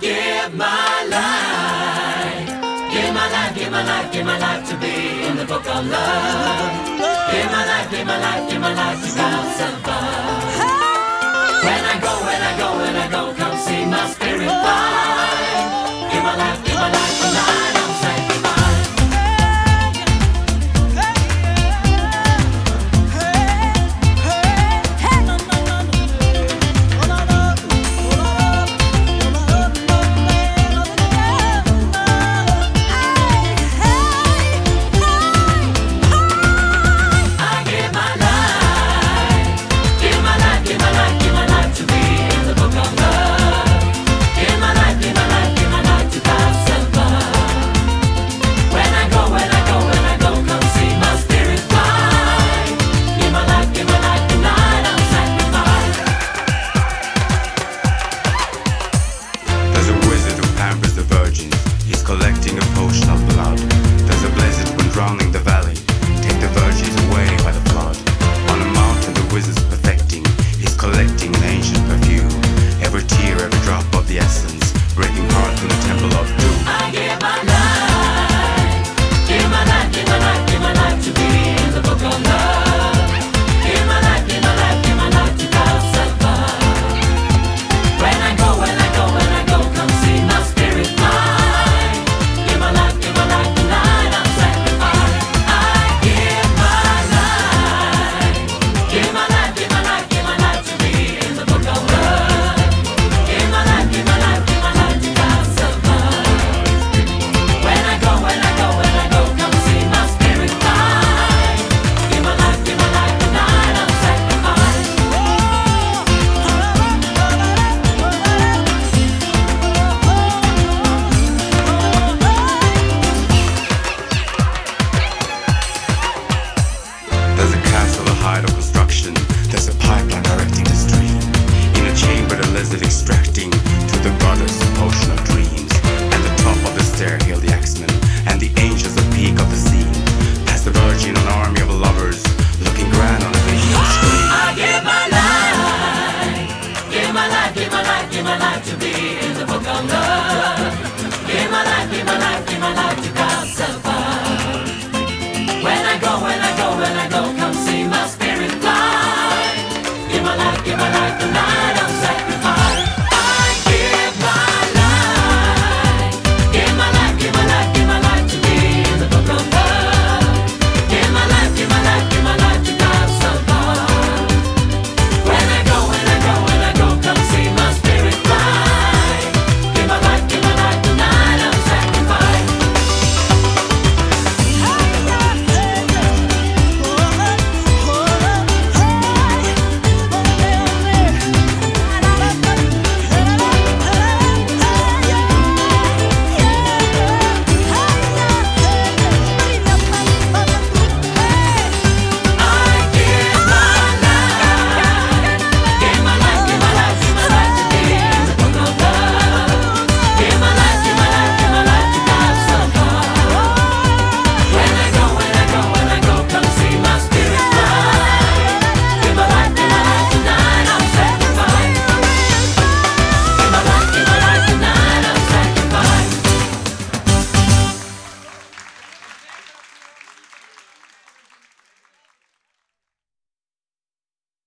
give my life. Give my life, give my life, give my life to be in the book of love. Give my life, give my life, give my life to God somebody. give my life to be in the book of love. Give my life, give my life, give my life.